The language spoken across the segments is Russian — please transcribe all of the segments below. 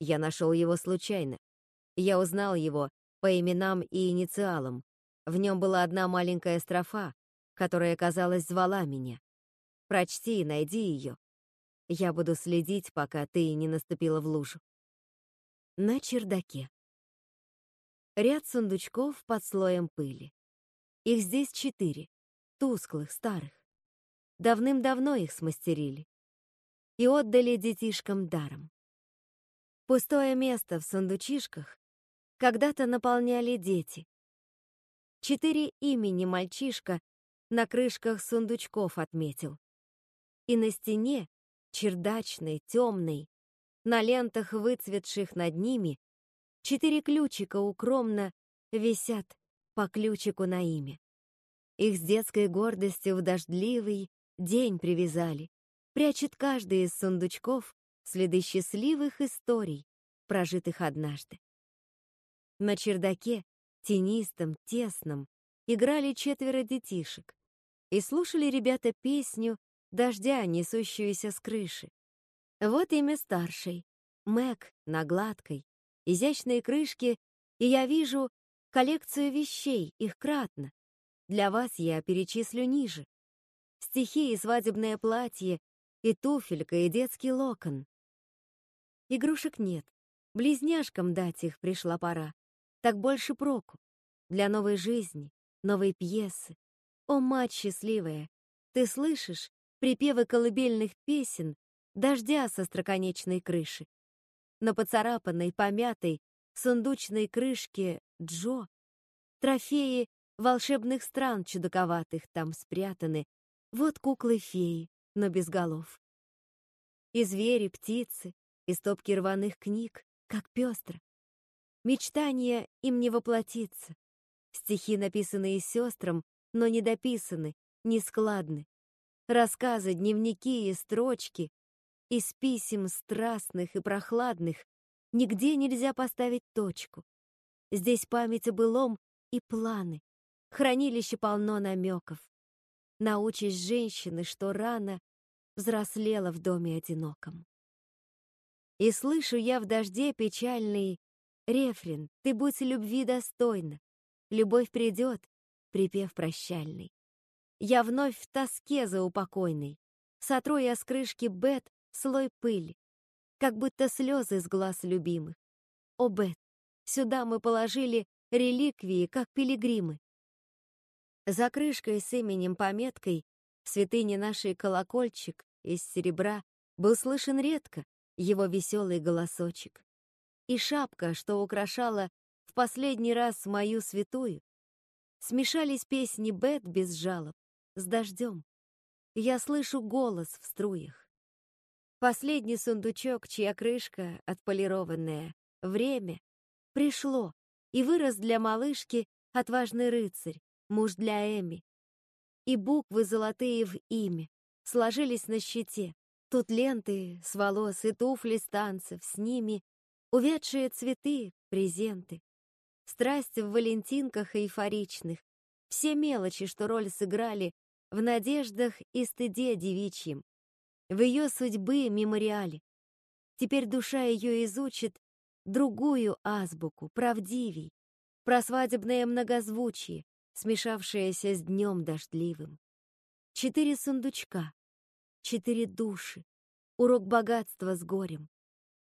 Я нашел его случайно. Я узнал его по именам и инициалам. В нем была одна маленькая строфа, которая, казалось, звала меня. Прочти и найди ее. Я буду следить, пока ты не наступила в лужу. На чердаке. Ряд сундучков под слоем пыли. Их здесь четыре, тусклых, старых. Давным-давно их смастерили и отдали детишкам даром. Пустое место в сундучишках когда-то наполняли дети. Четыре имени мальчишка на крышках сундучков отметил. И на стене, чердачной, темной, на лентах, выцветших над ними, четыре ключика укромно висят по ключику на имя. Их с детской гордостью в дождливый день привязали. Прячет каждый из сундучков следы счастливых историй, прожитых однажды. На чердаке, тенистом, тесном, играли четверо детишек. И слушали ребята песню дождя, несущуюся с крыши. Вот имя старшей. Мэг на гладкой, изящные крышки, и я вижу коллекцию вещей, их кратно. Для вас я перечислю ниже. Стихи и свадебное платье, и туфелька, и детский локон. Игрушек нет. Близняшкам дать их пришла пора. Так больше проку. Для новой жизни, новой пьесы. О, мать счастливая, ты слышишь припевы колыбельных песен дождя со строконечной крыши? На поцарапанной, помятой, сундучной крышке Джо трофеи волшебных стран чудаковатых там спрятаны. Вот куклы-феи, но без голов. И звери, птицы, и стопки рваных книг, как пестро. Мечтания им не воплотиться. Стихи, написанные сестрам, но не дописаны, не складны. Рассказы, дневники и строчки из писем страстных и прохладных нигде нельзя поставить точку. Здесь память о былом и планы. Хранилище полно намеков. На участь женщины, что рано взрослела в доме одиноком. И слышу я в дожде печальный рефрен «Ты будь любви достойна, любовь придет, припев прощальный. Я вновь в тоске за упокойной. Сотру я с крышки бет слой пыли, как будто слезы с глаз любимых. О, Бет, сюда мы положили реликвии, как пилигримы. За крышкой с именем пометкой святыни нашей колокольчик из серебра был слышен редко его веселый голосочек. И шапка, что украшала в последний раз мою святую, Смешались песни Бет без жалоб с дождем. Я слышу голос в струях. Последний сундучок, чья крышка отполированная, время, пришло, и вырос для малышки отважный рыцарь, муж для Эми. И буквы золотые в имя сложились на щите. Тут ленты с волос и туфли с танцев, с ними увядшие цветы, презенты. Страсть в валентинках эйфоричных, все мелочи, что роль сыграли в надеждах и стыде девичьим, в ее судьбы мемориале. Теперь душа ее изучит другую азбуку, правдивей, про свадебное многозвучие, смешавшееся с днем дождливым. Четыре сундучка, четыре души, урок богатства с горем.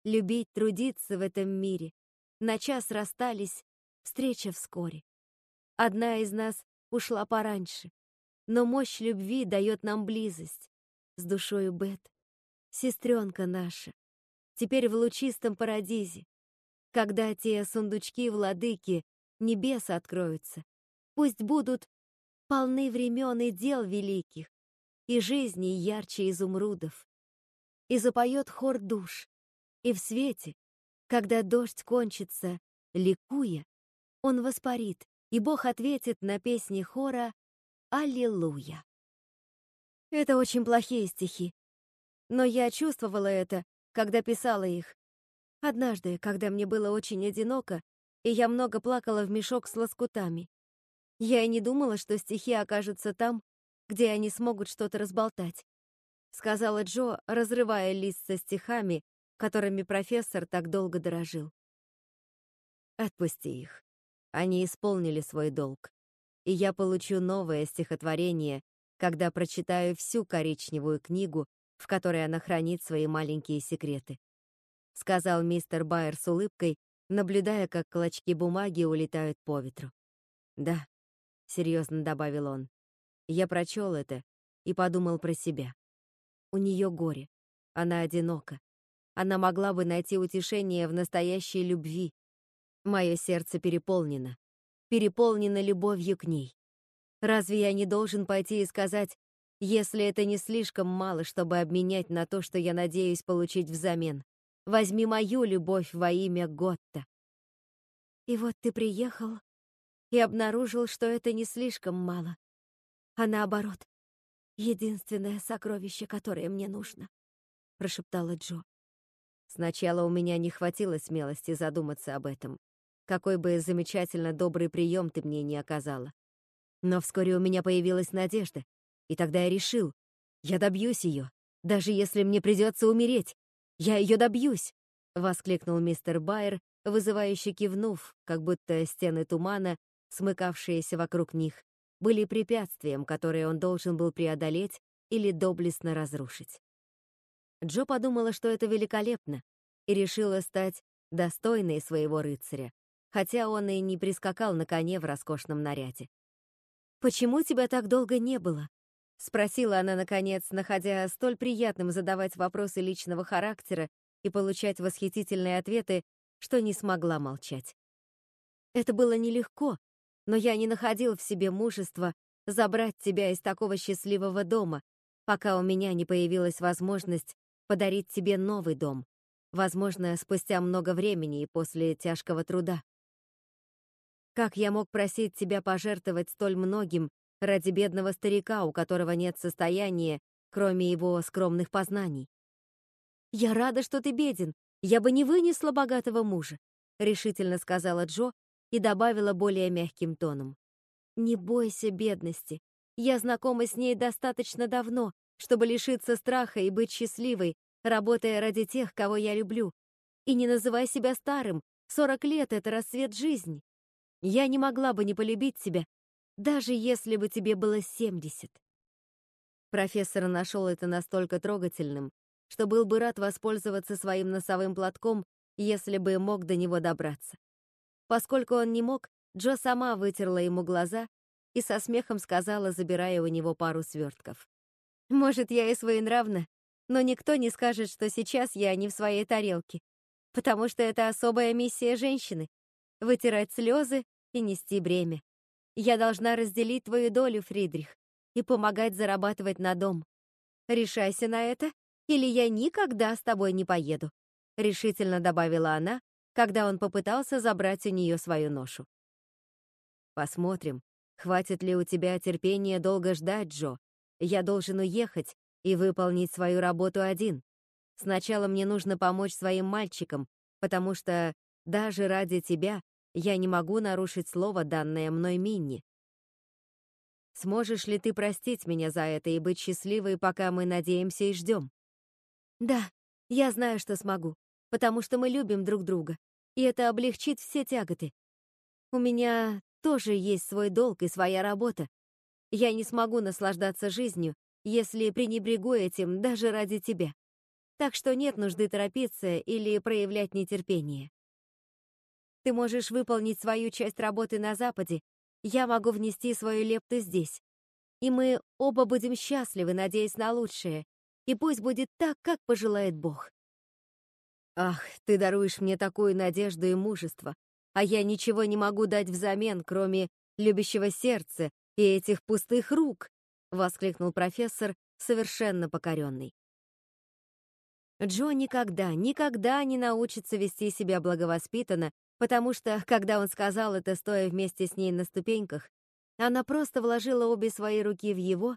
Любить, трудиться в этом мире, на час расстались Встреча вскоре. Одна из нас ушла пораньше, но мощь любви дает нам близость. С душою Бет, сестренка наша, теперь в лучистом парадизе, когда те сундучки владыки небес откроются, пусть будут полны времен и дел великих, и жизни ярче изумрудов. И запоет хор душ, и в свете, когда дождь кончится, ликуя, он воспарит, и Бог ответит на песни хора «Аллилуйя». Это очень плохие стихи, но я чувствовала это, когда писала их. Однажды, когда мне было очень одиноко, и я много плакала в мешок с лоскутами. Я и не думала, что стихи окажутся там, где они смогут что-то разболтать. Сказала Джо, разрывая лист со стихами, которыми профессор так долго дорожил. Отпусти их. Они исполнили свой долг. И я получу новое стихотворение, когда прочитаю всю коричневую книгу, в которой она хранит свои маленькие секреты. Сказал мистер Байер с улыбкой, наблюдая, как клочки бумаги улетают по ветру. «Да», — серьезно добавил он, — «я прочел это и подумал про себя. У нее горе, она одинока. Она могла бы найти утешение в настоящей любви. Мое сердце переполнено, переполнено любовью к ней. Разве я не должен пойти и сказать, если это не слишком мало, чтобы обменять на то, что я надеюсь получить взамен? Возьми мою любовь во имя Готта. И вот ты приехал и обнаружил, что это не слишком мало, а наоборот, единственное сокровище, которое мне нужно, прошептала Джо. Сначала у меня не хватило смелости задуматься об этом, какой бы замечательно добрый прием ты мне не оказала. Но вскоре у меня появилась надежда, и тогда я решил, я добьюсь ее, даже если мне придется умереть. Я ее добьюсь!» — воскликнул мистер Байер, вызывающе кивнув, как будто стены тумана, смыкавшиеся вокруг них, были препятствием, которое он должен был преодолеть или доблестно разрушить. Джо подумала, что это великолепно, и решила стать достойной своего рыцаря, хотя он и не прискакал на коне в роскошном наряде. «Почему тебя так долго не было?» — спросила она, наконец, находя столь приятным задавать вопросы личного характера и получать восхитительные ответы, что не смогла молчать. Это было нелегко, но я не находил в себе мужества забрать тебя из такого счастливого дома, пока у меня не появилась возможность подарить тебе новый дом, возможно, спустя много времени и после тяжкого труда. Как я мог просить тебя пожертвовать столь многим ради бедного старика, у которого нет состояния, кроме его скромных познаний? «Я рада, что ты беден. Я бы не вынесла богатого мужа», — решительно сказала Джо и добавила более мягким тоном. «Не бойся бедности. Я знакома с ней достаточно давно, чтобы лишиться страха и быть счастливой, работая ради тех, кого я люблю. И не называй себя старым. Сорок лет — это рассвет жизни. Я не могла бы не полюбить тебя, даже если бы тебе было семьдесят. Профессор нашел это настолько трогательным, что был бы рад воспользоваться своим носовым платком, если бы мог до него добраться. Поскольку он не мог, Джо сама вытерла ему глаза и со смехом сказала, забирая у него пару свертков. «Может, я и своенравна, но никто не скажет, что сейчас я не в своей тарелке, потому что это особая миссия женщины вытирать слезы и нести бремя. Я должна разделить твою долю, Фридрих, и помогать зарабатывать на дом. Решайся на это, или я никогда с тобой не поеду», — решительно добавила она, когда он попытался забрать у нее свою ношу. «Посмотрим, хватит ли у тебя терпения долго ждать, Джо. Я должен уехать и выполнить свою работу один. Сначала мне нужно помочь своим мальчикам, потому что даже ради тебя я не могу нарушить слово, данное мной Минни. Сможешь ли ты простить меня за это и быть счастливой, пока мы надеемся и ждем? Да, я знаю, что смогу, потому что мы любим друг друга, и это облегчит все тяготы. У меня тоже есть свой долг и своя работа. Я не смогу наслаждаться жизнью, если пренебрегу этим даже ради тебя. Так что нет нужды торопиться или проявлять нетерпение. Ты можешь выполнить свою часть работы на Западе, я могу внести свою лепту здесь. И мы оба будем счастливы, надеясь на лучшее. И пусть будет так, как пожелает Бог. Ах, ты даруешь мне такую надежду и мужество, а я ничего не могу дать взамен, кроме любящего сердца и этих пустых рук, воскликнул профессор, совершенно покоренный. Джо никогда, никогда не научится вести себя благовоспитанно потому что, когда он сказал это, стоя вместе с ней на ступеньках, она просто вложила обе свои руки в его,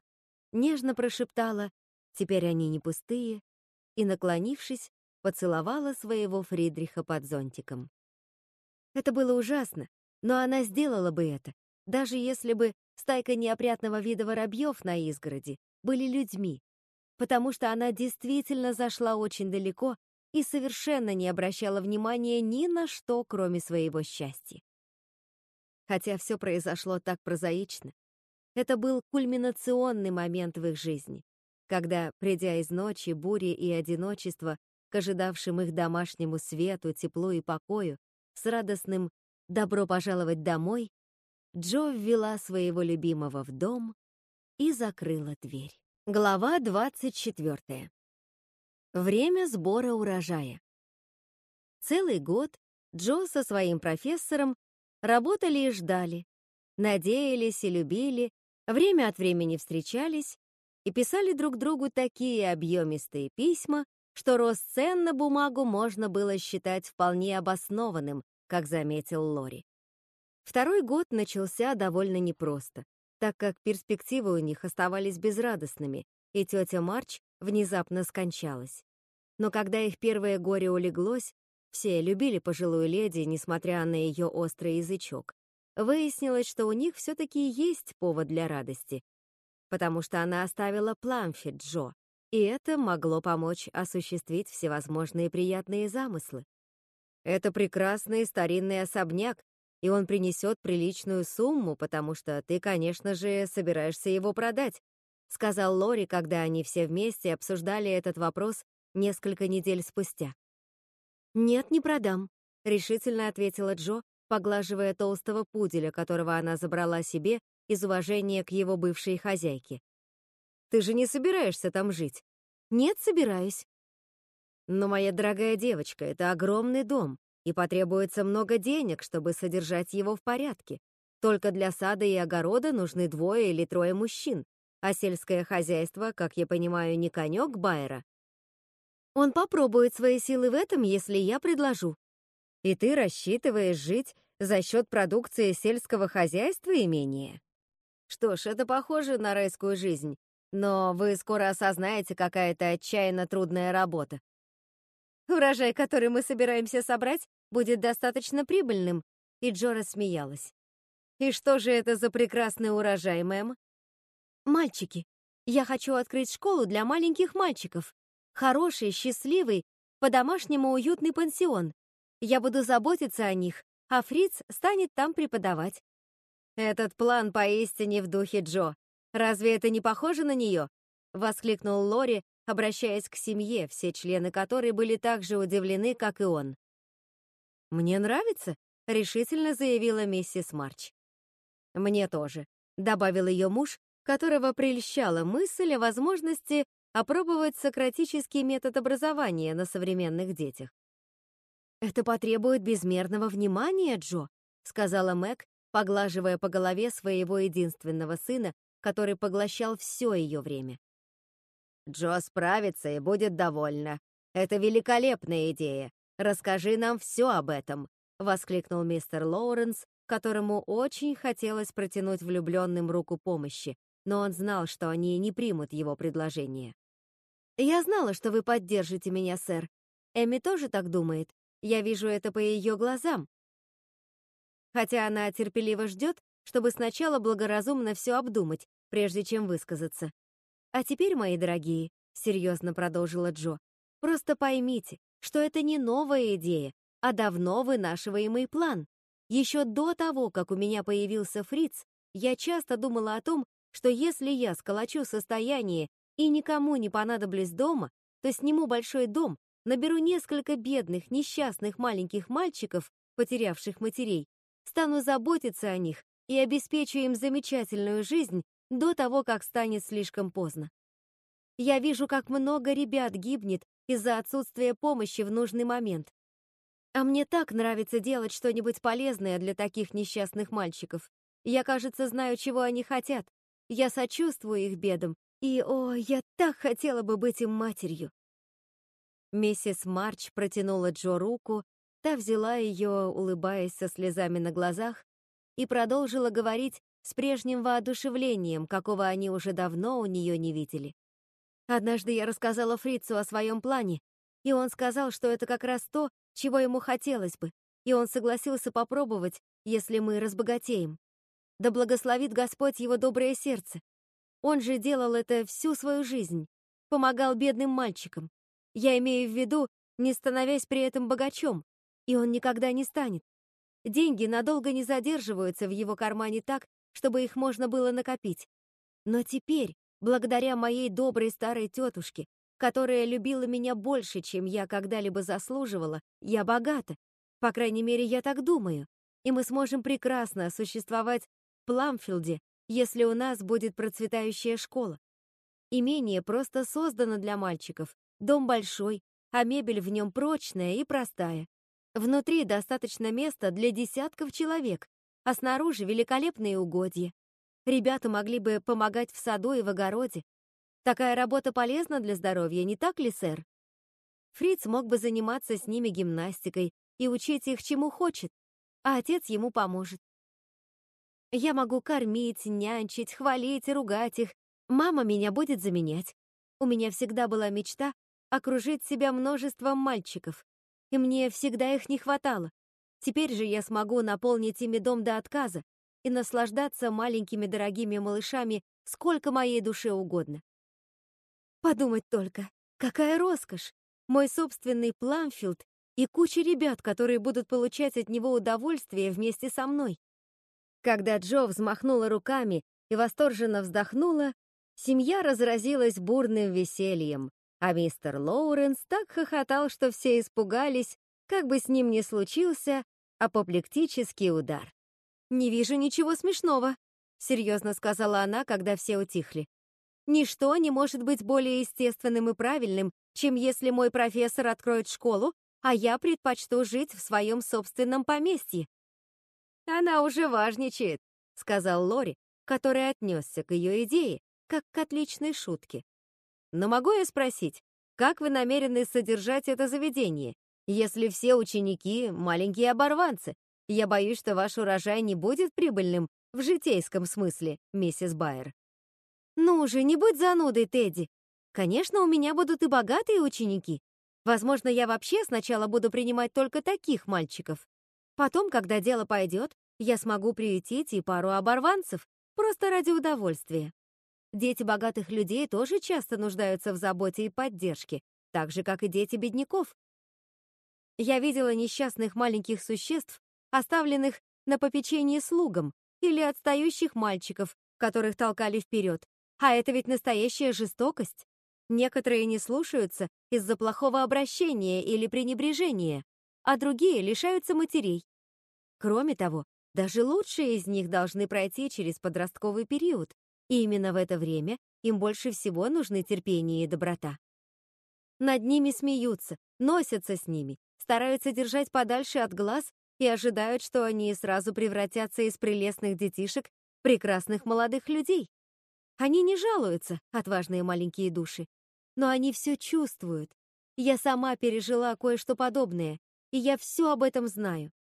нежно прошептала «Теперь они не пустые», и, наклонившись, поцеловала своего Фридриха под зонтиком. Это было ужасно, но она сделала бы это, даже если бы стайка неопрятного вида воробьев на изгороди были людьми, потому что она действительно зашла очень далеко, и совершенно не обращала внимания ни на что, кроме своего счастья. Хотя все произошло так прозаично, это был кульминационный момент в их жизни, когда, придя из ночи, бури и одиночества к ожидавшим их домашнему свету, теплу и покою, с радостным «добро пожаловать домой», Джо ввела своего любимого в дом и закрыла дверь. Глава 24. Время сбора урожая. Целый год Джо со своим профессором работали и ждали, надеялись и любили, время от времени встречались и писали друг другу такие объемистые письма, что рост цен на бумагу можно было считать вполне обоснованным, как заметил Лори. Второй год начался довольно непросто, так как перспективы у них оставались безрадостными, и тетя Марч внезапно скончалась. Но когда их первое горе улеглось, все любили пожилую леди, несмотря на ее острый язычок. Выяснилось, что у них все-таки есть повод для радости, потому что она оставила Пламфи Джо, и это могло помочь осуществить всевозможные приятные замыслы. Это прекрасный старинный особняк, и он принесет приличную сумму, потому что ты, конечно же, собираешься его продать, сказал Лори, когда они все вместе обсуждали этот вопрос несколько недель спустя. Нет, не продам, решительно ответила Джо, поглаживая толстого пуделя, которого она забрала себе из уважения к его бывшей хозяйке. Ты же не собираешься там жить? Нет, собираюсь. Но, моя дорогая девочка, это огромный дом, и потребуется много денег, чтобы содержать его в порядке. Только для сада и огорода нужны двое или трое мужчин, а сельское хозяйство, как я понимаю, не конек Байера. Он попробует свои силы в этом, если я предложу. И ты рассчитываешь жить за счет продукции сельского хозяйства имения? Что ж, это похоже на райскую жизнь, но вы скоро осознаете, какая это отчаянно трудная работа. Урожай, который мы собираемся собрать, будет достаточно прибыльным, и Джо рассмеялась. И что же это за прекрасный урожай, мэм? Мальчики. Я хочу открыть школу для маленьких мальчиков. Хороший, счастливый, по-домашнему уютный пансион. Я буду заботиться о них, а Фриц станет там преподавать. Этот план поистине в духе Джо. Разве это не похоже на нее? Воскликнул Лори, обращаясь к семье, все члены которой были так же удивлены, как и он. «Мне нравится», — решительно заявила миссис Марч. «Мне тоже», — добавил ее муж, которого прельщала мысль о возможности опробовать сократический метод образования на современных детях. «Это потребует безмерного внимания, Джо», — сказала Мэг, поглаживая по голове своего единственного сына, который поглощал все ее время. Джо справится и будет довольна. Это великолепная идея. Расскажи нам все об этом, воскликнул мистер Лоуренс, которому очень хотелось протянуть влюбленным руку помощи, но он знал, что они не примут его предложение. «Я знала, что вы поддержите меня, сэр. Эми тоже так думает. Я вижу это по ее глазам. Хотя она терпеливо ждет, чтобы сначала благоразумно все обдумать, прежде чем высказаться. А теперь, мои дорогие, серьезно продолжила Джо, просто поймите, что это не новая идея, а давно вынашиваемый план. Еще до того, как у меня появился Фриц, я часто думала о том, что если я сколочу состояние и никому не понадоблюсь дома, то сниму большой дом, наберу несколько бедных, несчастных маленьких мальчиков, потерявших матерей, стану заботиться о них и обеспечу им замечательную жизнь до того, как станет слишком поздно. Я вижу, как много ребят гибнет из-за отсутствия помощи в нужный момент. А мне так нравится делать что-нибудь полезное для таких несчастных мальчиков. Я, кажется, знаю, чего они хотят. Я сочувствую их бедам, и, о, я так хотела бы быть им матерью. Миссис Марч протянула Джо руку, та взяла ее, улыбаясь со слезами на глазах, и продолжила говорить с прежним воодушевлением, какого они уже давно у нее не видели. Однажды я рассказала Фрицу о своем плане, и он сказал, что это как раз то, чего ему хотелось бы, и он согласился попробовать, если мы разбогатеем. Да благословит Господь его доброе сердце. Он же делал это всю свою жизнь, помогал бедным мальчикам. Я имею в виду не становясь при этом богачом, и он никогда не станет. Деньги надолго не задерживаются в его кармане так, чтобы их можно было накопить. Но теперь, благодаря моей доброй старой тетушке, которая любила меня больше, чем я когда-либо заслуживала, я богата. По крайней мере, я так думаю. И мы сможем прекрасно существовать в Пламфилде, если у нас будет процветающая школа. Имение просто создано для мальчиков. Дом большой, а мебель в нем прочная и простая. Внутри достаточно места для десятков человек, а снаружи великолепные угодья. Ребята могли бы помогать в саду и в огороде. Такая работа полезна для здоровья, не так ли, сэр? Фриц мог бы заниматься с ними гимнастикой и учить их чему хочет, а отец ему поможет. Я могу кормить, нянчить, хвалить и ругать их. Мама меня будет заменять. У меня всегда была мечта окружить себя множеством мальчиков и мне всегда их не хватало. Теперь же я смогу наполнить ими дом до отказа и наслаждаться маленькими дорогими малышами сколько моей душе угодно. Подумать только, какая роскошь! Мой собственный Пламфилд и куча ребят, которые будут получать от него удовольствие вместе со мной. Когда Джо взмахнула руками и восторженно вздохнула, семья разразилась бурным весельем, а мистер Лоуренс так хохотал, что все испугались, как бы с ним ни случился апоплектический удар. «Не вижу ничего смешного», — серьезно сказала она, когда все утихли. «Ничто не может быть более естественным и правильным, чем если мой профессор откроет школу, а я предпочту жить в своем собственном поместье». «Она уже важничает», — сказал Лори, который отнесся к ее идее, как к отличной шутке. Но могу я спросить, как вы намерены содержать это заведение, если все ученики — маленькие оборванцы? Я боюсь, что ваш урожай не будет прибыльным в житейском смысле, миссис Байер. Ну же, не будь занудой, Тедди. Конечно, у меня будут и богатые ученики. Возможно, я вообще сначала буду принимать только таких мальчиков. Потом, когда дело пойдет, я смогу приютить и пару оборванцев, просто ради удовольствия. Дети богатых людей тоже часто нуждаются в заботе и поддержке, так же, как и дети бедняков. Я видела несчастных маленьких существ, оставленных на попечении слугам, или отстающих мальчиков, которых толкали вперед. А это ведь настоящая жестокость. Некоторые не слушаются из-за плохого обращения или пренебрежения, а другие лишаются матерей. Кроме того, даже лучшие из них должны пройти через подростковый период, и именно в это время им больше всего нужны терпение и доброта. Над ними смеются, носятся с ними, стараются держать подальше от глаз и ожидают, что они сразу превратятся из прелестных детишек в прекрасных молодых людей. Они не жалуются, отважные маленькие души, но они все чувствуют. Я сама пережила кое-что подобное, и я все об этом знаю.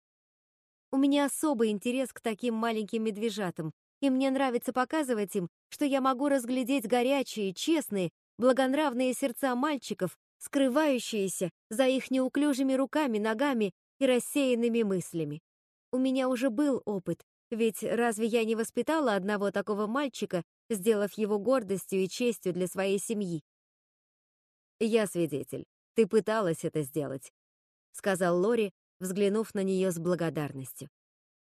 У меня особый интерес к таким маленьким медвежатам, и мне нравится показывать им, что я могу разглядеть горячие, честные, благонравные сердца мальчиков, скрывающиеся за их неуклюжими руками, ногами и рассеянными мыслями. У меня уже был опыт, ведь разве я не воспитала одного такого мальчика, сделав его гордостью и честью для своей семьи? «Я свидетель. Ты пыталась это сделать», — сказал Лори, взглянув на нее с благодарностью.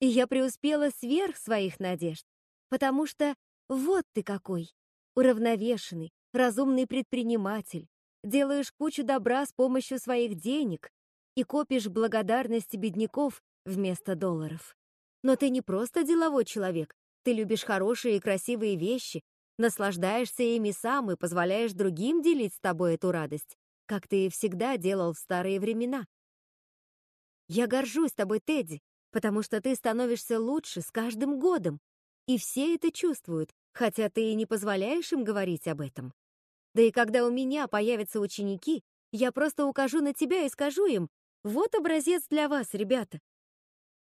И я преуспела сверх своих надежд потому что вот ты какой, уравновешенный, разумный предприниматель, делаешь кучу добра с помощью своих денег и копишь благодарности бедняков вместо долларов. Но ты не просто деловой человек, ты любишь хорошие и красивые вещи, наслаждаешься ими сам и позволяешь другим делить с тобой эту радость, как ты всегда делал в старые времена. Я горжусь тобой, Тедди, потому что ты становишься лучше с каждым годом, и все это чувствуют, хотя ты и не позволяешь им говорить об этом. Да и когда у меня появятся ученики, я просто укажу на тебя и скажу им, вот образец для вас, ребята.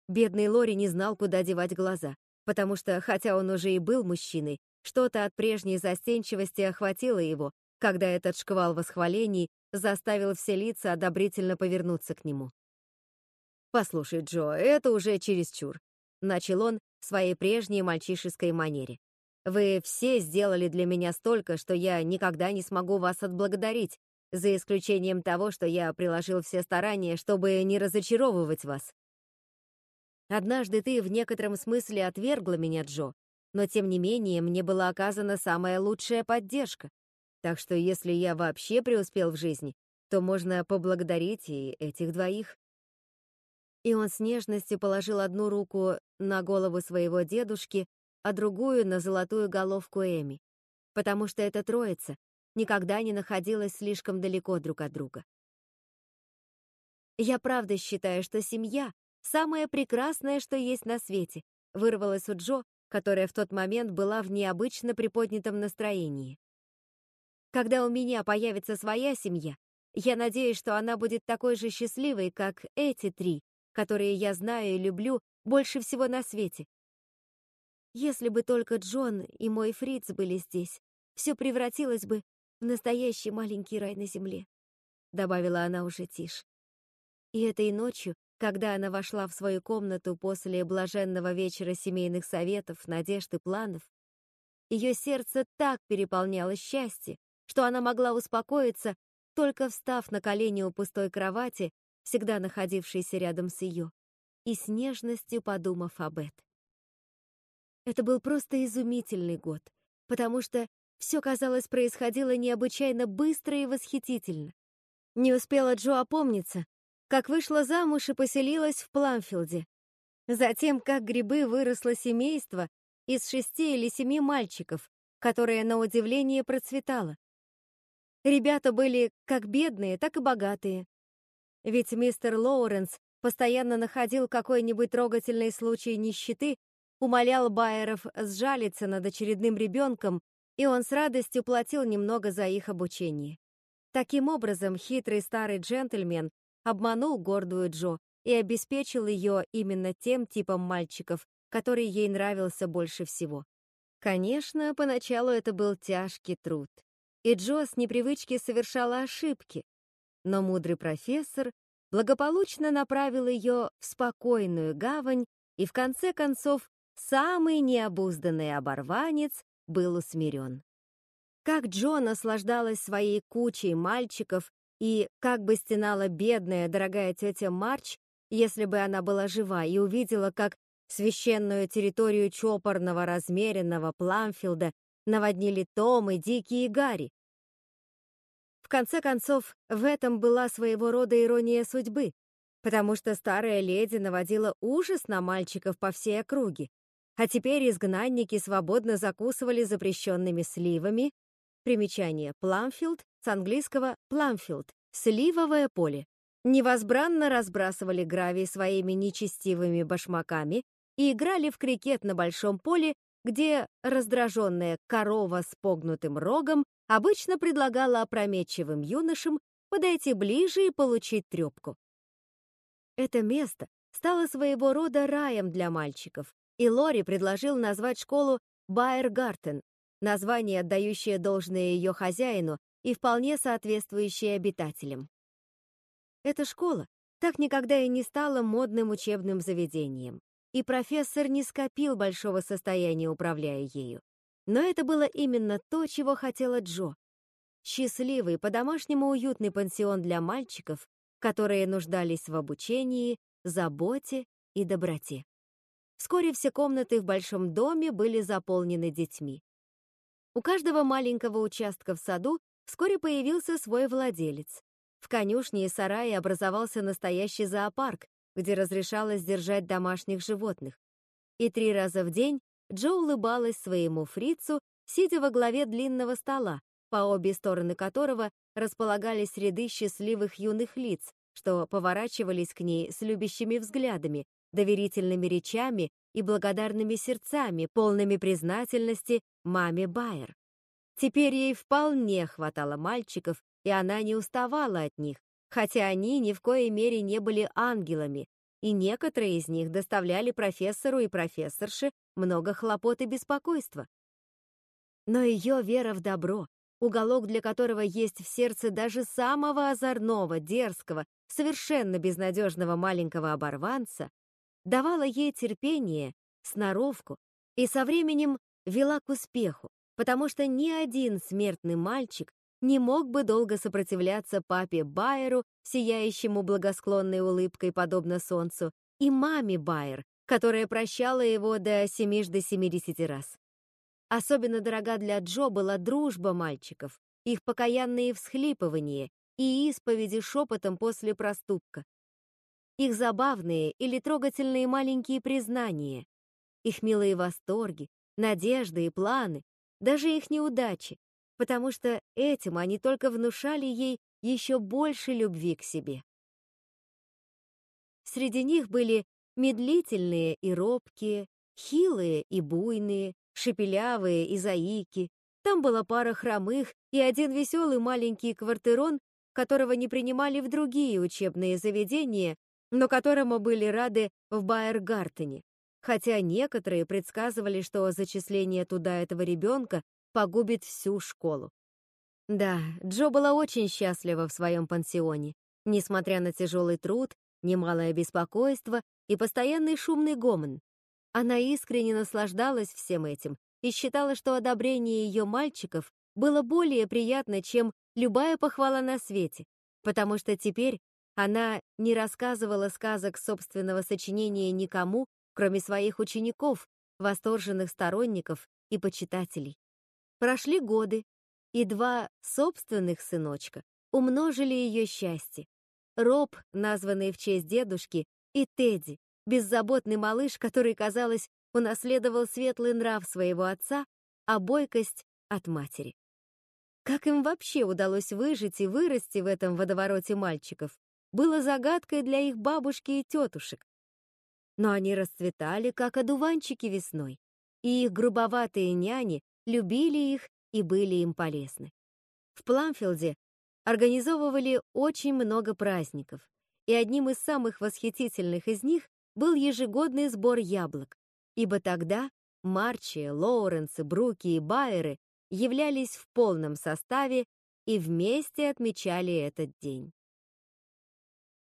Бедный Лори не знал, куда девать глаза, потому что, хотя он уже и был мужчиной, что-то от прежней застенчивости охватило его, когда этот шквал восхвалений заставил все лица одобрительно повернуться к нему. «Послушай, Джо, это уже чересчур», — начал он, в своей прежней мальчишеской манере. «Вы все сделали для меня столько, что я никогда не смогу вас отблагодарить, за исключением того, что я приложил все старания, чтобы не разочаровывать вас. Однажды ты в некотором смысле отвергла меня, Джо, но тем не менее мне была оказана самая лучшая поддержка. Так что если я вообще преуспел в жизни, то можно поблагодарить и этих двоих. И он с нежностью положил одну руку на голову своего дедушки, а другую на золотую головку Эми, потому что эта троица никогда не находилась слишком далеко друг от друга. Я правда считаю, что семья Самое прекрасное, что есть на свете, вырвалось у Джо, которая в тот момент была в необычно приподнятом настроении. Когда у меня появится своя семья, я надеюсь, что она будет такой же счастливой, как эти три, которые я знаю и люблю больше всего на свете. Если бы только Джон и мой Фриц были здесь, все превратилось бы в настоящий маленький рай на земле, добавила она уже тише. И этой ночью когда она вошла в свою комнату после блаженного вечера семейных советов, надежд и планов, ее сердце так переполняло счастье, что она могла успокоиться, только встав на колени у пустой кровати, всегда находившейся рядом с ее, и с нежностью подумав об Эд. Это был просто изумительный год, потому что все, казалось, происходило необычайно быстро и восхитительно. Не успела Джо опомниться, как вышла замуж и поселилась в Пламфилде. Затем, как грибы выросло семейство из шести или семи мальчиков, которое, на удивление, процветало. Ребята были как бедные, так и богатые. Ведь мистер Лоуренс постоянно находил какой-нибудь трогательный случай нищеты, умолял Байеров сжалиться над очередным ребенком, и он с радостью платил немного за их обучение. Таким образом, хитрый старый джентльмен обманул гордую Джо и обеспечил ее именно тем типом мальчиков, который ей нравился больше всего. Конечно, поначалу это был тяжкий труд, и Джо с непривычки совершала ошибки, но мудрый профессор благополучно направил ее в спокойную гавань, и в конце концов самый необузданный оборванец был усмирен. Как Джо наслаждалась своей кучей мальчиков и как бы стенала бедная, дорогая тетя Марч, если бы она была жива и увидела, как священную территорию чопорного, размеренного Пламфилда наводнили Том и Дикий Гарри. Конце концов, в этом была своего рода ирония судьбы, потому что старая леди наводила ужас на мальчиков по всей округе, а теперь изгнанники свободно закусывали запрещенными сливами, примечание Пламфилд с английского Пламфилд, сливовое поле. Невозбранно разбрасывали гравий своими нечестивыми башмаками и играли в крикет на большом поле, где раздраженная корова с погнутым рогом обычно предлагала опрометчивым юношам подойти ближе и получить трепку. Это место стало своего рода раем для мальчиков, и Лори предложил назвать школу Байергартен, название, отдающее должное ее хозяину и вполне соответствующие обитателям. Эта школа так никогда и не стала модным учебным заведением, и профессор не скопил большого состояния, управляя ею. Но это было именно то, чего хотела Джо. Счастливый, по-домашнему уютный пансион для мальчиков, которые нуждались в обучении, заботе и доброте. Вскоре все комнаты в большом доме были заполнены детьми. У каждого маленького участка в саду вскоре появился свой владелец. В конюшне и сарае образовался настоящий зоопарк, где разрешалось держать домашних животных. И три раза в день Джо улыбалась своему фрицу, сидя во главе длинного стола, по обе стороны которого располагались ряды счастливых юных лиц, что поворачивались к ней с любящими взглядами, доверительными речами и благодарными сердцами, полными признательности маме Байер. Теперь ей вполне хватало мальчиков, и она не уставала от них, хотя они ни в коей мере не были ангелами, и некоторые из них доставляли профессору и профессорше много хлопот и беспокойства. Но ее вера в добро, уголок для которого есть в сердце даже самого озорного, дерзкого, совершенно безнадежного маленького оборванца, давала ей терпение, сноровку и со временем вела к успеху, потому что ни один смертный мальчик не мог бы долго сопротивляться папе Байеру, сияющему благосклонной улыбкой, подобно солнцу, и маме Байер, которая прощала его до семижды семидесяти раз. Особенно дорога для Джо была дружба мальчиков, их покаянные всхлипывания и исповеди шепотом после проступка, их забавные или трогательные маленькие признания, их милые восторги, надежды и планы, даже их неудачи, потому что этим они только внушали ей еще больше любви к себе. Среди них были медлительные и робкие, хилые и буйные, шепелявые и заики. Там была пара хромых и один веселый маленький квартирон, которого не принимали в другие учебные заведения, но которому были рады в Байергартене, хотя некоторые предсказывали, что зачисление туда этого ребенка погубит всю школу. Да, Джо была очень счастлива в своем пансионе, несмотря на тяжелый труд, немалое беспокойство и постоянный шумный гомон. Она искренне наслаждалась всем этим и считала, что одобрение ее мальчиков было более приятно, чем любая похвала на свете, потому что теперь она не рассказывала сказок собственного сочинения никому, кроме своих учеников, восторженных сторонников и почитателей. Прошли годы, и два собственных сыночка умножили ее счастье. Роб, названный в честь дедушки, и Тедди, беззаботный малыш, который, казалось, унаследовал светлый нрав своего отца, а бойкость от матери. Как им вообще удалось выжить и вырасти в этом водовороте мальчиков, было загадкой для их бабушки и тетушек. Но они расцветали, как одуванчики весной, и их грубоватые няни любили их и были им полезны. В Пламфилде организовывали очень много праздников, и одним из самых восхитительных из них был ежегодный сбор яблок, ибо тогда Марчи, Лоуренсы, Бруки и Байеры являлись в полном составе и вместе отмечали этот день.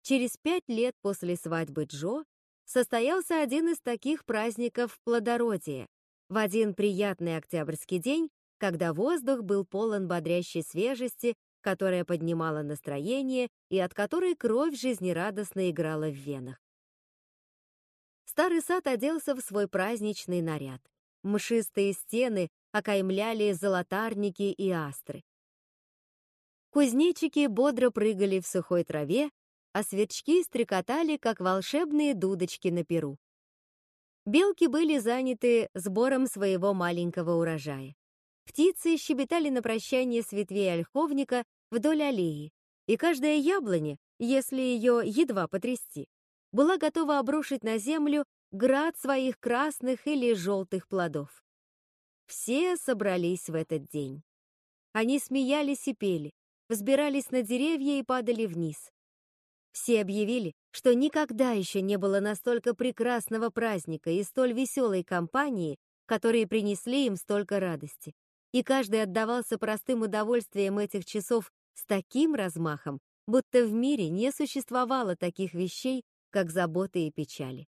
Через пять лет после свадьбы Джо состоялся один из таких праздников плодородия. В один приятный октябрьский день, когда воздух был полон бодрящей свежести, которая поднимала настроение и от которой кровь жизнерадостно играла в венах. Старый сад оделся в свой праздничный наряд. Мшистые стены окаймляли золотарники и астры. Кузнечики бодро прыгали в сухой траве, а сверчки стрекотали, как волшебные дудочки на перу. Белки были заняты сбором своего маленького урожая. Птицы щебетали на прощание с ветвей ольховника вдоль аллеи, и каждая яблоня, если ее едва потрясти, была готова обрушить на землю град своих красных или желтых плодов. Все собрались в этот день. Они смеялись и пели, взбирались на деревья и падали вниз. Все объявили, что никогда еще не было настолько прекрасного праздника и столь веселой компании, которые принесли им столько радости. И каждый отдавался простым удовольствием этих часов с таким размахом, будто в мире не существовало таких вещей, как заботы и печали.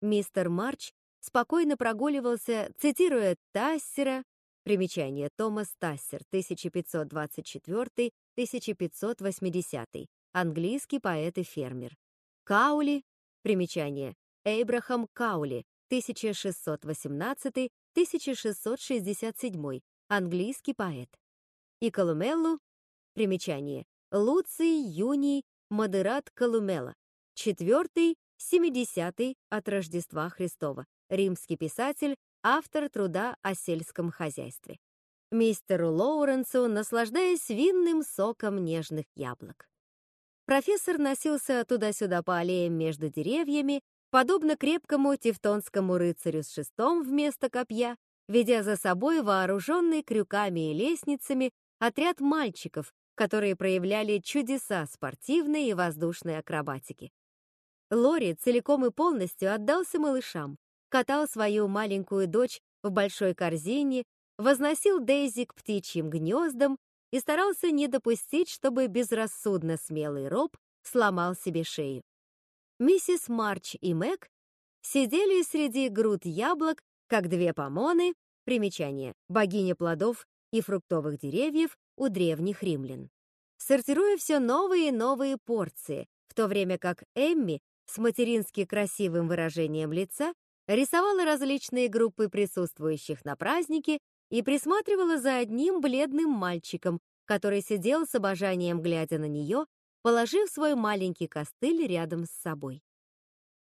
Мистер Марч спокойно прогуливался, цитируя Тассера, примечание Томас Тассер, 1524-1580, английский поэт и фермер. Каули, примечание, Эйбрахам Каули, 1618-1667, английский поэт. И Колумеллу, примечание, Луций Юний Модерат Колумела, четвертый, семидесятый от Рождества Христова, римский писатель, автор труда о сельском хозяйстве. Мистеру Лоуренсу, наслаждаясь винным соком нежных яблок. Профессор носился туда-сюда по аллеям между деревьями, подобно крепкому тевтонскому рыцарю с шестом вместо копья, ведя за собой вооруженный крюками и лестницами отряд мальчиков, которые проявляли чудеса спортивной и воздушной акробатики. Лори целиком и полностью отдался малышам, катал свою маленькую дочь в большой корзине, возносил Дейзи к птичьим гнездам и старался не допустить, чтобы безрассудно смелый Роб сломал себе шею. Миссис Марч и Мэг сидели среди груд яблок, как две помоны, примечание, богиня плодов и фруктовых деревьев, у древних римлян. Сортируя все новые и новые порции, в то время как Эмми с матерински красивым выражением лица рисовала различные группы присутствующих на празднике и присматривала за одним бледным мальчиком, который сидел с обожанием, глядя на нее, положив свой маленький костыль рядом с собой.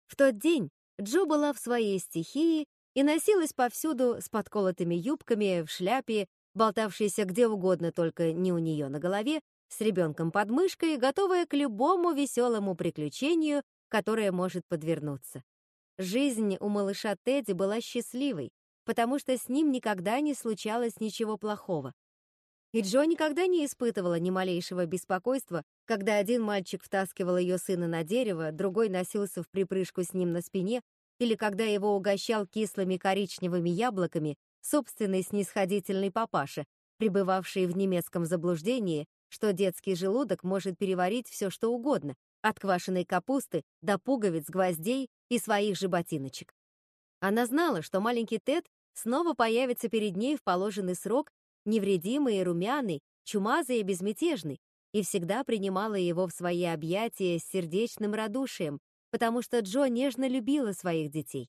В тот день Джо была в своей стихии и носилась повсюду с подколотыми юбками, в шляпе, болтавшейся где угодно, только не у нее на голове, с ребенком под мышкой, готовая к любому веселому приключению, которое может подвернуться. Жизнь у малыша Тедди была счастливой, потому что с ним никогда не случалось ничего плохого. И Джо никогда не испытывала ни малейшего беспокойства, когда один мальчик втаскивал ее сына на дерево, другой носился в припрыжку с ним на спине, или когда его угощал кислыми коричневыми яблоками собственный снисходительный папаша, пребывавший в немецком заблуждении, что детский желудок может переварить все, что угодно, от квашеной капусты до пуговиц, гвоздей и своих же ботиночек. Она знала, что маленький Тед снова появится перед ней в положенный срок невредимый и румяный, чумазый и безмятежный, и всегда принимала его в свои объятия с сердечным радушием, потому что Джо нежно любила своих детей.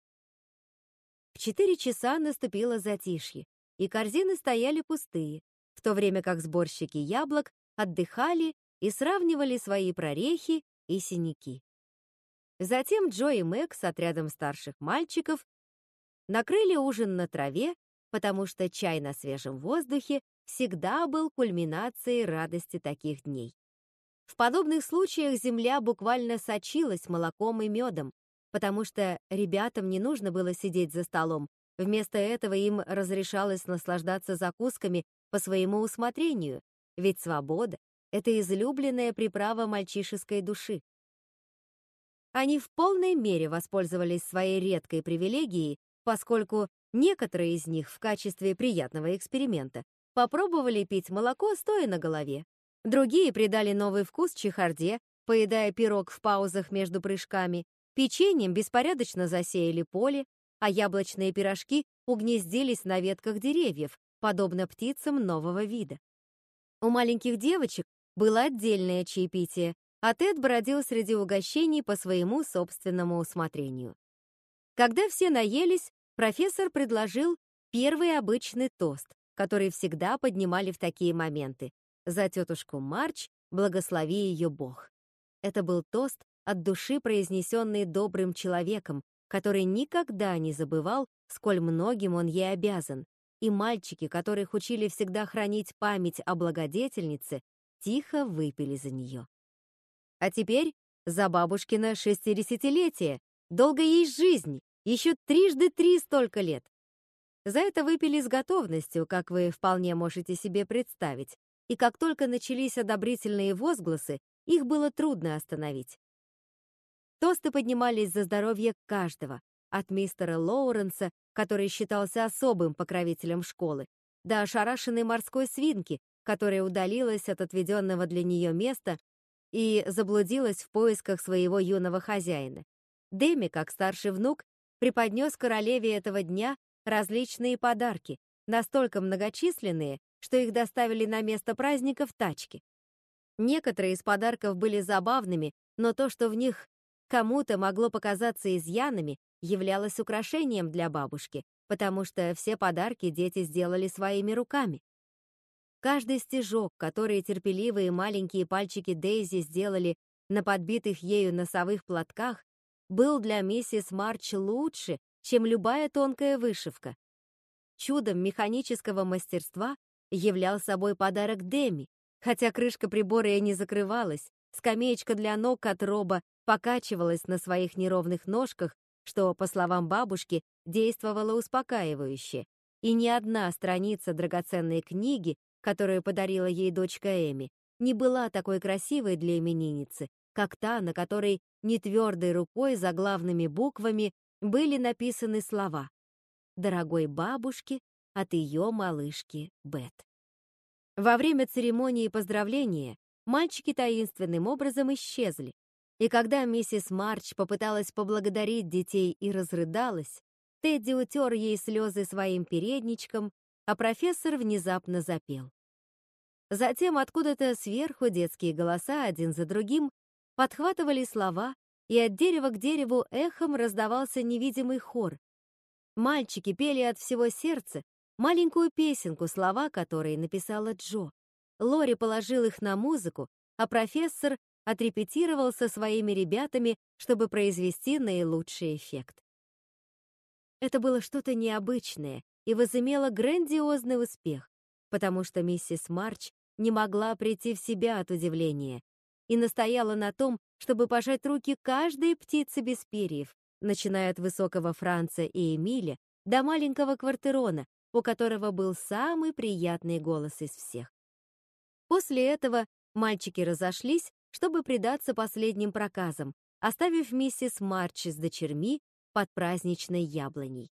В четыре часа наступило затишье, и корзины стояли пустые, в то время как сборщики яблок отдыхали и сравнивали свои прорехи и синяки. Затем Джо и Мэг с отрядом старших мальчиков накрыли ужин на траве потому что чай на свежем воздухе всегда был кульминацией радости таких дней. В подобных случаях земля буквально сочилась молоком и медом, потому что ребятам не нужно было сидеть за столом, вместо этого им разрешалось наслаждаться закусками по своему усмотрению, ведь свобода — это излюбленная приправа мальчишеской души. Они в полной мере воспользовались своей редкой привилегией, поскольку Некоторые из них в качестве приятного эксперимента попробовали пить молоко, стоя на голове. Другие придали новый вкус чехарде, поедая пирог в паузах между прыжками. Печеньем беспорядочно засеяли поле, а яблочные пирожки угнездились на ветках деревьев, подобно птицам нового вида. У маленьких девочек было отдельное чаепитие, а Тед бродил среди угощений по своему собственному усмотрению. Когда все наелись, профессор предложил первый обычный тост, который всегда поднимали в такие моменты. За тетушку Марч, благослови ее Бог. Это был тост от души, произнесенный добрым человеком, который никогда не забывал, сколь многим он ей обязан, и мальчики, которых учили всегда хранить память о благодетельнице, тихо выпили за нее. А теперь за бабушкино шестидесятилетие, долго ей жизнь, еще трижды три столько лет. За это выпили с готовностью, как вы вполне можете себе представить, и как только начались одобрительные возгласы, их было трудно остановить. Тосты поднимались за здоровье каждого, от мистера Лоуренса, который считался особым покровителем школы, до ошарашенной морской свинки, которая удалилась от отведенного для нее места и заблудилась в поисках своего юного хозяина. Дэми, как старший внук, преподнес королеве этого дня различные подарки, настолько многочисленные, что их доставили на место праздника в тачке. Некоторые из подарков были забавными, но то, что в них кому-то могло показаться изъянами, являлось украшением для бабушки, потому что все подарки дети сделали своими руками. Каждый стежок, который терпеливые маленькие пальчики Дейзи сделали на подбитых ею носовых платках, был для миссис Марч лучше, чем любая тонкая вышивка. Чудом механического мастерства являл собой подарок Деми, хотя крышка прибора и не закрывалась, скамеечка для ног от роба покачивалась на своих неровных ножках, что, по словам бабушки, действовало успокаивающе, и ни одна страница драгоценной книги, которую подарила ей дочка Эми, не была такой красивой для именинницы, как та, на которой нетвердой рукой заглавными буквами были написаны слова «Дорогой бабушке от ее малышки Бет». Во время церемонии поздравления мальчики таинственным образом исчезли, и когда миссис Марч попыталась поблагодарить детей и разрыдалась, Тедди утер ей слезы своим передничком, а профессор внезапно запел. Затем откуда-то сверху детские голоса один за другим подхватывали слова, и от дерева к дереву эхом раздавался невидимый хор. Мальчики пели от всего сердца маленькую песенку, слова которой написала Джо. Лори положил их на музыку, а профессор отрепетировал со своими ребятами, чтобы произвести наилучший эффект. Это было что-то необычное и возымело грандиозный успех, потому что миссис Марч не могла прийти в себя от удивления и настояла на том, чтобы пожать руки каждой птице без перьев, начиная от высокого Франца и Эмиля до маленького Квартерона, у которого был самый приятный голос из всех. После этого мальчики разошлись, чтобы предаться последним проказам, оставив миссис Марч с дочерьми под праздничной яблоней.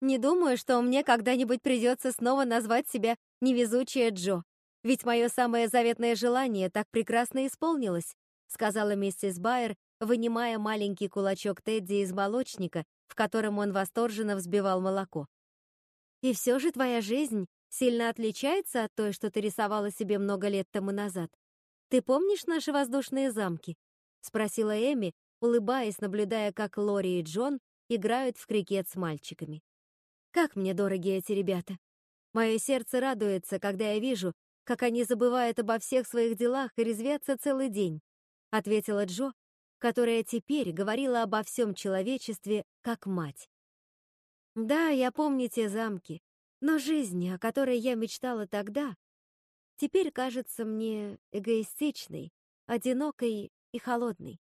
«Не думаю, что мне когда-нибудь придется снова назвать себя невезучая Джо», ведь мое самое заветное желание так прекрасно исполнилось, сказала миссис Байер, вынимая маленький кулачок Тедди из молочника, в котором он восторженно взбивал молоко. И все же твоя жизнь сильно отличается от той, что ты рисовала себе много лет тому назад. Ты помнишь наши воздушные замки? спросила Эми, улыбаясь, наблюдая, как Лори и Джон играют в крикет с мальчиками. Как мне дороги эти ребята. Мое сердце радуется, когда я вижу, как они забывают обо всех своих делах и резвятся целый день», — ответила Джо, которая теперь говорила обо всем человечестве как мать. «Да, я помню те замки, но жизнь, о которой я мечтала тогда, теперь кажется мне эгоистичной, одинокой и холодной.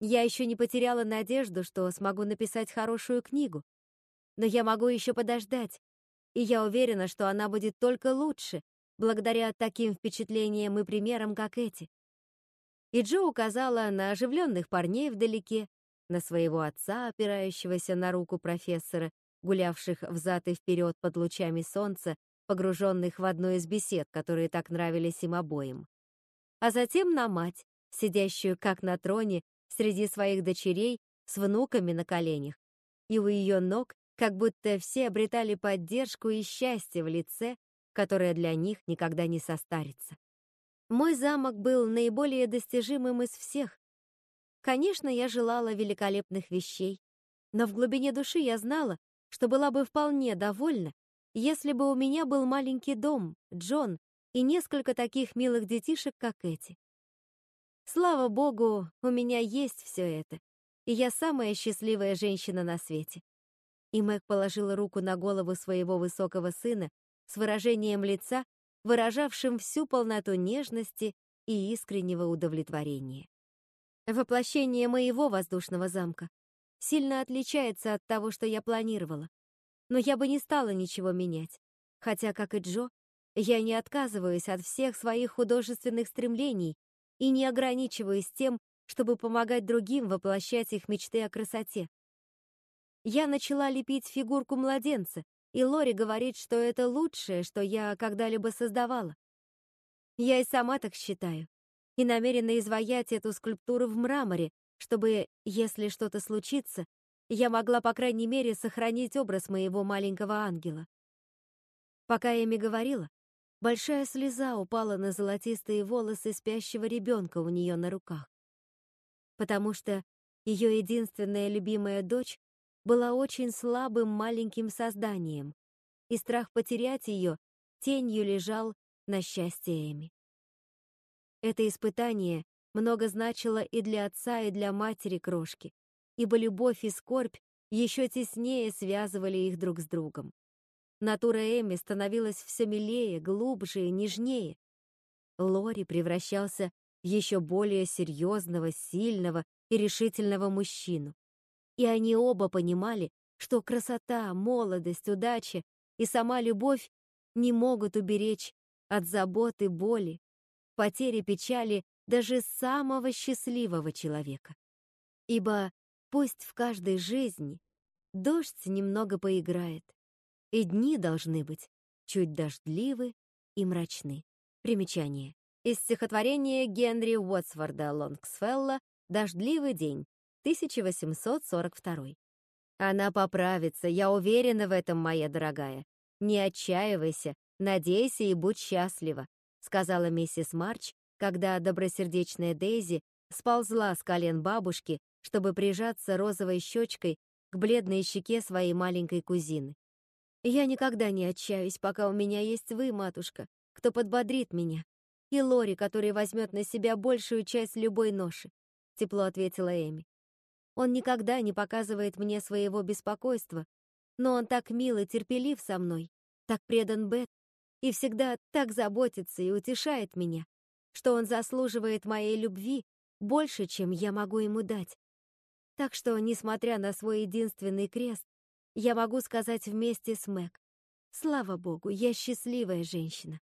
Я еще не потеряла надежду, что смогу написать хорошую книгу, но я могу еще подождать, и я уверена, что она будет только лучше, благодаря таким впечатлениям и примерам, как эти. И Джо указала на оживленных парней вдалеке, на своего отца, опирающегося на руку профессора, гулявших взад и вперед под лучами солнца, погруженных в одну из бесед, которые так нравились им обоим. А затем на мать, сидящую как на троне среди своих дочерей с внуками на коленях, и у ее ног как будто все обретали поддержку и счастье в лице, которая для них никогда не состарится. Мой замок был наиболее достижимым из всех. Конечно, я желала великолепных вещей, но в глубине души я знала, что была бы вполне довольна, если бы у меня был маленький дом, Джон и несколько таких милых детишек, как эти. Слава богу, у меня есть все это, и я самая счастливая женщина на свете. И Мэг положила руку на голову своего высокого сына, с выражением лица, выражавшим всю полноту нежности и искреннего удовлетворения. Воплощение моего воздушного замка сильно отличается от того, что я планировала, но я бы не стала ничего менять, хотя, как и Джо, я не отказываюсь от всех своих художественных стремлений и не ограничиваюсь тем, чтобы помогать другим воплощать их мечты о красоте. Я начала лепить фигурку младенца, и Лори говорит, что это лучшее, что я когда-либо создавала. Я и сама так считаю, и намерена изваять эту скульптуру в мраморе, чтобы, если что-то случится, я могла, по крайней мере, сохранить образ моего маленького ангела. Пока Эми говорила, большая слеза упала на золотистые волосы спящего ребенка у нее на руках, потому что ее единственная любимая дочь была очень слабым маленьким созданием, и страх потерять ее тенью лежал на счастье Эми. Это испытание много значило и для отца, и для матери крошки, ибо любовь и скорбь еще теснее связывали их друг с другом. Натура Эми становилась все милее, глубже и нежнее. Лори превращался в еще более серьезного, сильного и решительного мужчину. И они оба понимали, что красота, молодость, удача и сама любовь не могут уберечь от заботы, боли, потери, печали даже самого счастливого человека. Ибо пусть в каждой жизни дождь немного поиграет, и дни должны быть чуть дождливы и мрачны. Примечание. Из стихотворения Генри Уотсворда Лонгсфелла «Дождливый день», 1842. Она поправится, я уверена в этом, моя дорогая. Не отчаивайся, надейся и будь счастлива. сказала миссис Марч, когда добросердечная Дейзи сползла с колен бабушки, чтобы прижаться розовой щечкой к бледной щеке своей маленькой кузины. «Я никогда не отчаюсь, пока у меня есть вы, матушка, кто подбодрит меня, и Лори, который возьмет на себя большую часть любой ноши», — тепло ответила Эми. «Он никогда не показывает мне своего беспокойства, но он так мил и терпелив со мной, так предан Бет и всегда так заботится и утешает меня, что он заслуживает моей любви больше, чем я могу ему дать. Так что, несмотря на свой единственный крест, я могу сказать вместе с Мэг, слава богу, я счастливая женщина.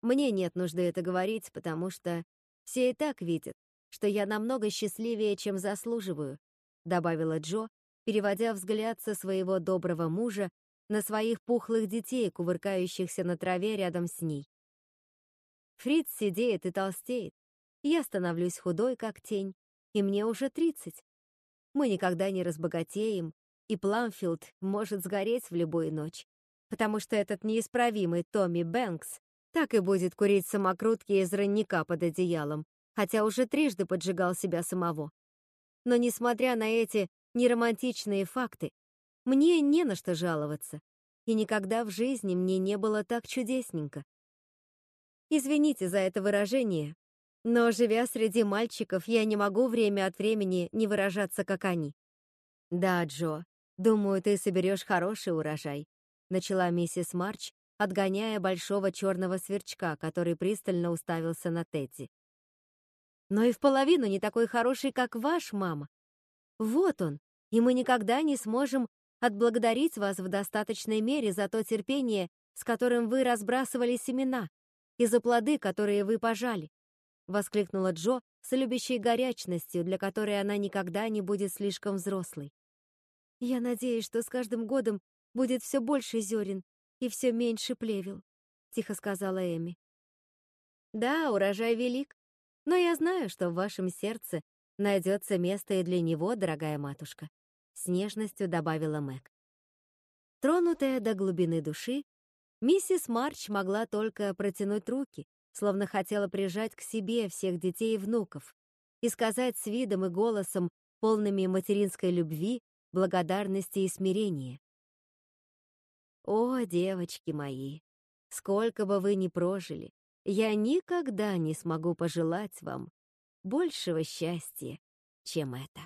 Мне нет нужды это говорить, потому что все и так видят, что я намного счастливее, чем заслуживаю, добавила Джо, переводя взгляд со своего доброго мужа на своих пухлых детей, кувыркающихся на траве рядом с ней. Фриц сидеет и толстеет. Я становлюсь худой, как тень, и мне уже тридцать. Мы никогда не разбогатеем, и Пламфилд может сгореть в любую ночь, потому что этот неисправимый Томми Бэнкс так и будет курить самокрутки из родника под одеялом, хотя уже трижды поджигал себя самого. Но несмотря на эти неромантичные факты, мне не на что жаловаться, и никогда в жизни мне не было так чудесненько. Извините за это выражение, но, живя среди мальчиков, я не могу время от времени не выражаться, как они. Да, Джо, думаю, ты соберешь хороший урожай, начала миссис Марч, отгоняя большого черного сверчка, который пристально уставился на Тедди. Но и в половину не такой хороший, как ваш, мама. Вот он, и мы никогда не сможем отблагодарить вас в достаточной мере за то терпение, с которым вы разбрасывали семена, и за плоды, которые вы пожали», — воскликнула Джо с любящей горячностью, для которой она никогда не будет слишком взрослой. «Я надеюсь, что с каждым годом будет все больше зерен и все меньше плевел», — тихо сказала Эми. «Да, урожай велик, но я знаю, что в вашем сердце найдется место и для него, дорогая матушка», — с нежностью добавила Мэг. Тронутая до глубины души, Миссис Марч могла только протянуть руки, словно хотела прижать к себе всех детей и внуков и сказать с видом и голосом, полными материнской любви, благодарности и смирения. «О, девочки мои, сколько бы вы ни прожили, я никогда не смогу пожелать вам большего счастья, чем это».